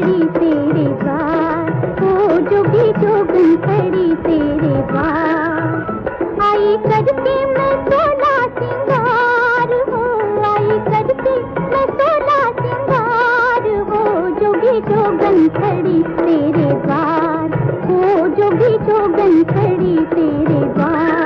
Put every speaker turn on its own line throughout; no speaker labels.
खड़ी तेरे बार ओ जोगी जोगन खड़ी तेरे बार आई करके मैं सोला सिंगार हो आई करके मैं सोला सिंगार हो, जोगी जोगन खड़ी तेरे बार ओ जोगी जोगन खड़ी तेरे बार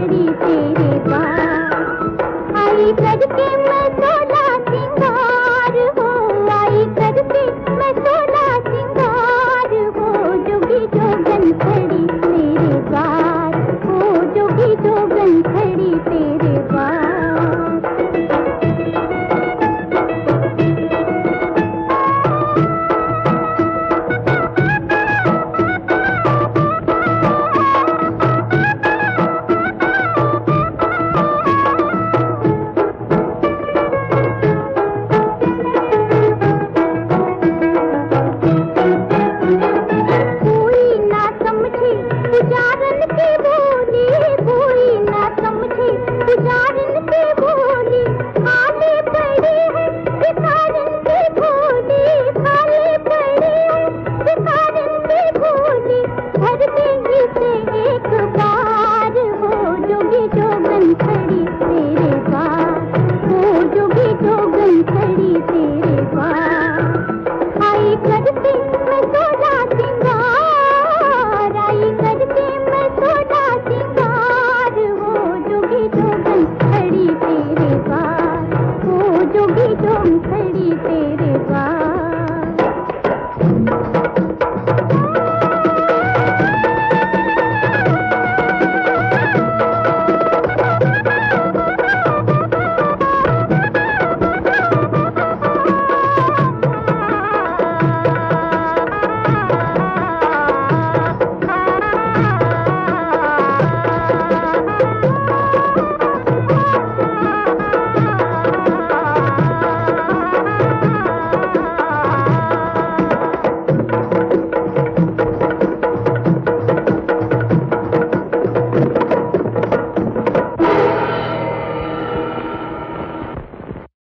मंडी तेरे पास। आई सद